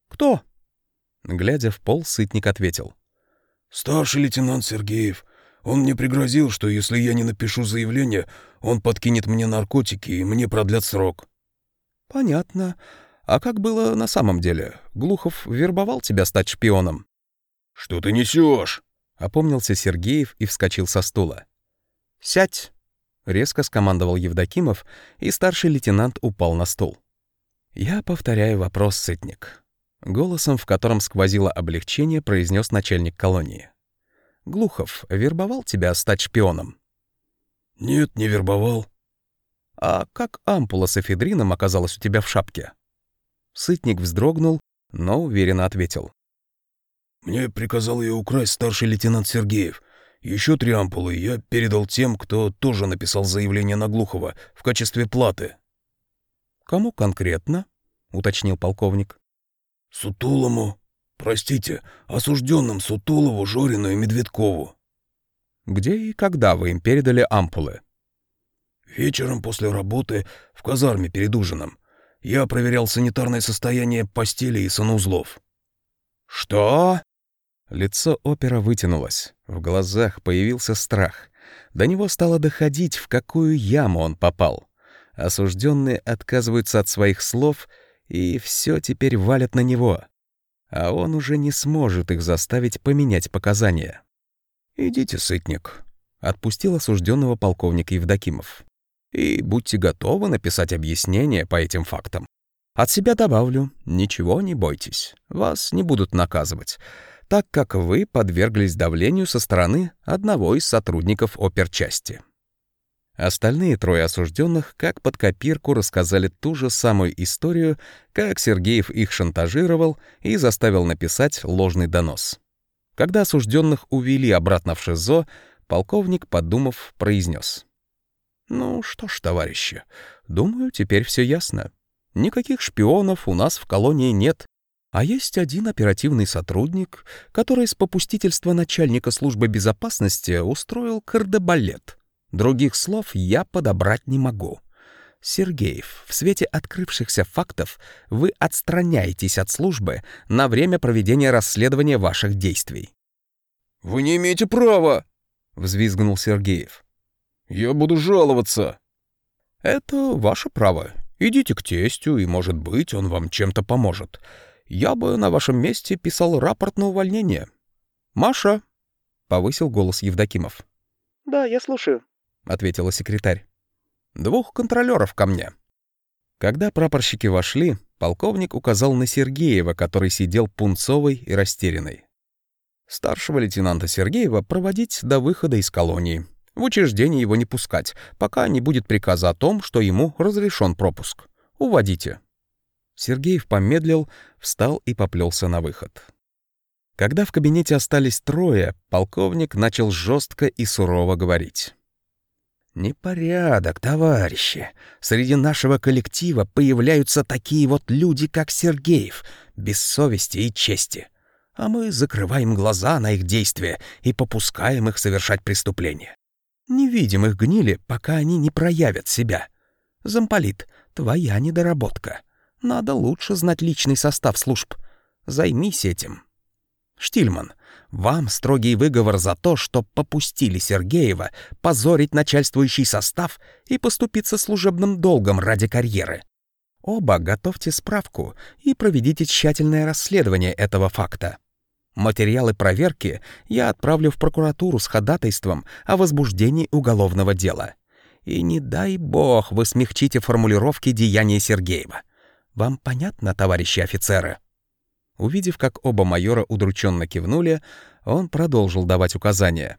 «Кто?» Глядя в пол, сытник ответил.
«Старший лейтенант Сергеев. Он мне пригрозил, что если я не напишу заявление, он подкинет мне наркотики и мне продлят срок».
«Понятно. А как было на самом деле? Глухов вербовал тебя стать шпионом?»
«Что ты несешь?
Опомнился Сергеев и вскочил со стула. «Сядь!» — резко скомандовал Евдокимов, и старший лейтенант упал на стул. «Я повторяю вопрос, Сытник». Голосом, в котором сквозило облегчение, произнес начальник колонии. Глухов вербовал тебя стать шпионом?»
«Нет, не вербовал».
«А как ампула с эфедрином оказалась у тебя в шапке?» Сытник вздрогнул, но уверенно ответил.
«Мне приказал ее украсть старший лейтенант Сергеев. Еще три ампулы я передал тем, кто тоже написал заявление на Глухова в качестве платы».
«Кому конкретно?» — уточнил полковник.
«Сутулому», Простите, осужденным Сутулову, Жорину и Медведкову.
Где и когда вы им передали ампулы?
Вечером после работы в казарме перед ужином. Я проверял санитарное состояние постели и санузлов.
Что? Лицо опера вытянулось. В глазах появился страх. До него стало доходить, в какую яму он попал. Осужденные отказываются от своих слов, и все теперь валят на него а он уже не сможет их заставить поменять показания. «Идите, сытник», — отпустил осужденного полковник Евдокимов. «И будьте готовы написать объяснение по этим фактам. От себя добавлю, ничего не бойтесь, вас не будут наказывать, так как вы подверглись давлению со стороны одного из сотрудников оперчасти». Остальные трое осужденных, как под копирку, рассказали ту же самую историю, как Сергеев их шантажировал и заставил написать ложный донос. Когда осужденных увели обратно в ШИЗО, полковник, подумав, произнес. «Ну что ж, товарищи, думаю, теперь все ясно. Никаких шпионов у нас в колонии нет, а есть один оперативный сотрудник, который с попустительства начальника службы безопасности устроил кардебалет». Других слов я подобрать не могу. Сергеев, в свете открывшихся фактов вы отстраняетесь от службы на время проведения расследования ваших действий.
«Вы не имеете права!»
— взвизгнул Сергеев.
Я буду жаловаться».
«Это ваше право. Идите к тестю, и, может быть, он вам чем-то поможет. Я бы на вашем месте писал рапорт на увольнение. Маша!» — повысил голос Евдокимов.
«Да, я слушаю», —
ответила секретарь. «Двух контролеров ко мне». Когда прапорщики вошли, полковник указал на Сергеева, который сидел пунцовый и растерянный. Старшего лейтенанта Сергеева проводить до выхода из колонии. В учреждение его не пускать, пока не будет приказа о том, что ему разрешен пропуск. Уводите. Сергеев помедлил, встал и поплелся на выход. Когда в кабинете остались трое, полковник начал жестко и сурово говорить. «Непорядок, товарищи. Среди нашего коллектива появляются такие вот люди, как Сергеев, без совести и чести. А мы закрываем глаза на их действия и попускаем их совершать преступления. Не видим их гнили, пока они не проявят себя. Замполит, твоя недоработка. Надо лучше знать личный состав служб. Займись этим. Штильман, вам строгий выговор за то, что попустили Сергеева позорить начальствующий состав и поступиться служебным долгом ради карьеры. Оба готовьте справку и проведите тщательное расследование этого факта. Материалы проверки я отправлю в прокуратуру с ходатайством о возбуждении уголовного дела. И не дай бог вы смягчите формулировки деяния Сергеева. Вам понятно, товарищи офицеры?» Увидев, как оба майора удрученно кивнули, он продолжил давать указания.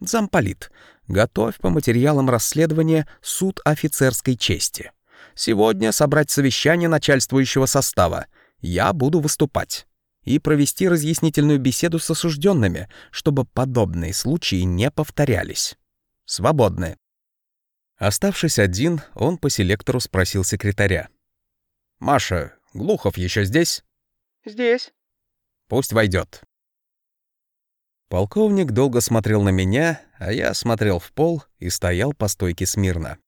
«Замполит, готовь по материалам расследования суд офицерской чести. Сегодня собрать совещание начальствующего состава. Я буду выступать. И провести разъяснительную беседу с осужденными, чтобы подобные случаи не повторялись. Свободны». Оставшись один, он по селектору спросил секретаря. «Маша, Глухов еще здесь?»
«Здесь».
«Пусть войдет». Полковник долго смотрел на меня, а я смотрел в пол и стоял по стойке смирно.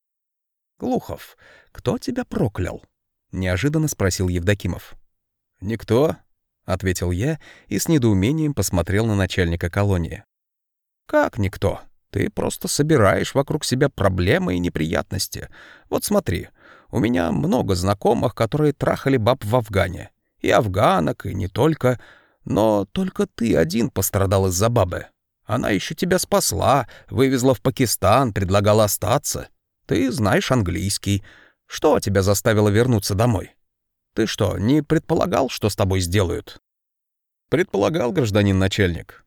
«Глухов, кто тебя проклял?» — неожиданно спросил Евдокимов. «Никто», — ответил я и с недоумением посмотрел на начальника колонии. «Как никто? Ты просто собираешь вокруг себя проблемы и неприятности. Вот смотри, у меня много знакомых, которые трахали баб в Афгане. И афганок, и не только. Но только ты один пострадал из-за бабы. Она еще тебя спасла, вывезла в Пакистан, предлагала остаться. Ты знаешь английский. Что тебя заставило вернуться домой? Ты что, не предполагал, что с тобой сделают? Предполагал, гражданин начальник.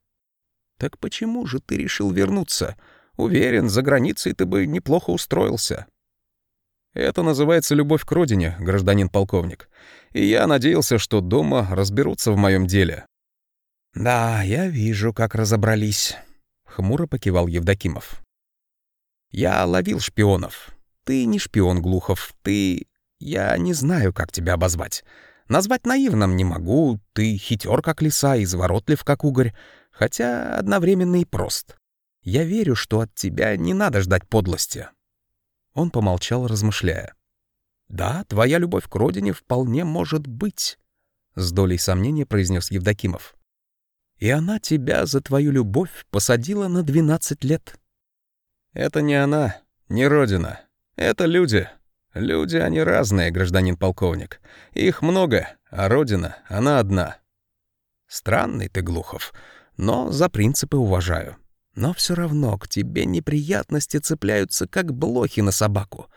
Так почему же ты решил вернуться? Уверен, за границей ты бы неплохо устроился. Это называется любовь к родине, гражданин полковник. И я надеялся, что дома разберутся в моем деле. Да, я вижу, как разобрались, хмуро покивал Евдокимов. Я ловил шпионов. Ты не шпион, Глухов, ты... Я не знаю, как тебя обозвать. Назвать наивным не могу, ты хитер, как лиса, изворотлив, как угорь, хотя одновременно и прост. Я верю, что от тебя не надо ждать подлости. Он помолчал, размышляя. «Да, твоя любовь к родине вполне может быть», — с долей сомнения произнес Евдокимов. «И она тебя за твою любовь посадила на двенадцать лет». «Это не она, не родина. Это люди. Люди, они разные, гражданин полковник. Их много, а родина, она одна». «Странный ты, Глухов, но за принципы уважаю. Но все равно к тебе неприятности цепляются, как блохи на собаку.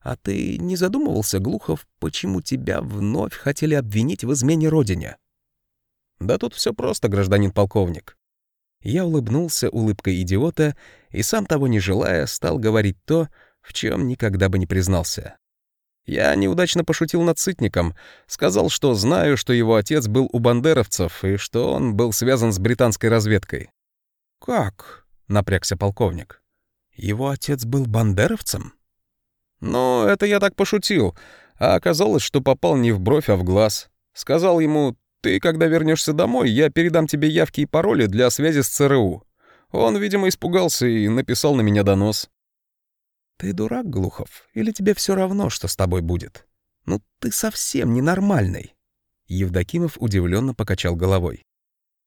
А ты не задумывался, Глухов, почему тебя вновь хотели обвинить в измене родине? Да тут все просто, гражданин полковник. Я улыбнулся улыбкой идиота и, сам того не желая, стал говорить то, в чем никогда бы не признался. Я неудачно пошутил над Сытником, сказал, что знаю, что его отец был у бандеровцев и что он был связан с британской разведкой. «Как?» Напрягся полковник. Его отец был бандеровцем? Ну, это я так пошутил, а оказалось, что попал не в бровь, а в глаз. Сказал ему, ты, когда вернешься домой, я передам тебе явки и пароли для связи с ЦРУ. Он, видимо, испугался и написал на меня донос. Ты дурак, Глухов, или тебе все равно, что с тобой будет? Ну, ты совсем ненормальный. Евдокимов удивленно покачал головой.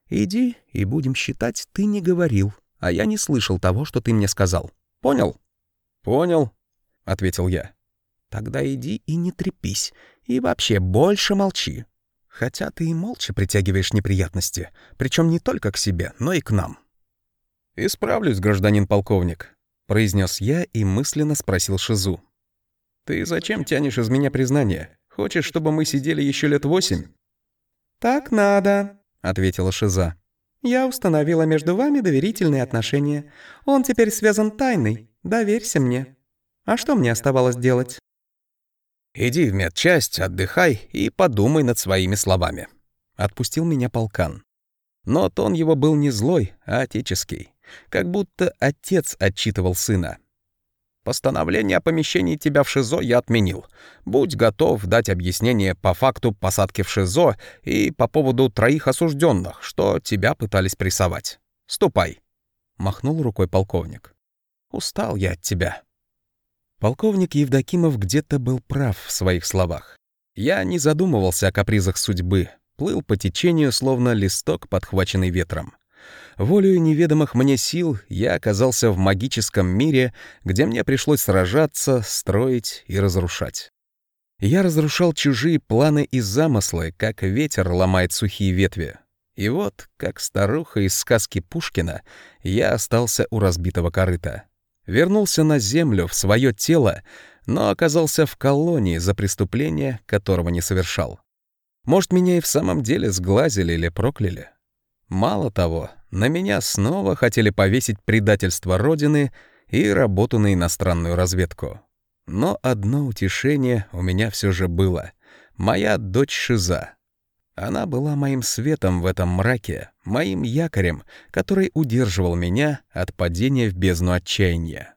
Иди, и будем считать, ты не говорил а я не слышал того, что ты мне сказал. Понял?» «Понял», — ответил я.
«Тогда иди и не трепись, и вообще больше молчи. Хотя ты и молча притягиваешь неприятности, причем не только к себе, но и к нам».
«Исправлюсь, гражданин полковник», — произнес я и мысленно спросил Шизу. «Ты зачем тянешь из меня признание? Хочешь, чтобы мы сидели еще лет восемь?»
«Так надо», — ответила Шиза. «Я установила между вами доверительные отношения. Он теперь связан тайной. Доверься мне. А что мне оставалось делать?»
«Иди в медчасть, отдыхай и подумай над своими словами», — отпустил меня полкан. Но тон его был не злой, а отеческий, как будто отец отчитывал сына. Постановление о помещении тебя в ШИЗО я отменил. Будь готов дать объяснение по факту посадки в ШИЗО и по поводу троих осужденных, что тебя пытались прессовать. Ступай. Махнул рукой полковник. Устал я от тебя. Полковник Евдокимов где-то был прав в своих словах. Я не задумывался о капризах судьбы, плыл по течению, словно листок, подхваченный ветром. Волею неведомых мне сил я оказался в магическом мире, где мне пришлось сражаться, строить и разрушать. Я разрушал чужие планы и замыслы, как ветер ломает сухие ветви. И вот, как старуха из сказки Пушкина, я остался у разбитого корыта. Вернулся на землю, в свое тело, но оказался в колонии за преступление, которого не совершал. Может, меня и в самом деле сглазили или прокляли? Мало того, на меня снова хотели повесить предательство Родины и работу на иностранную разведку. Но одно утешение у меня все же было. Моя дочь Шиза. Она была моим светом в этом мраке, моим якорем, который удерживал меня от падения в бездну отчаяния.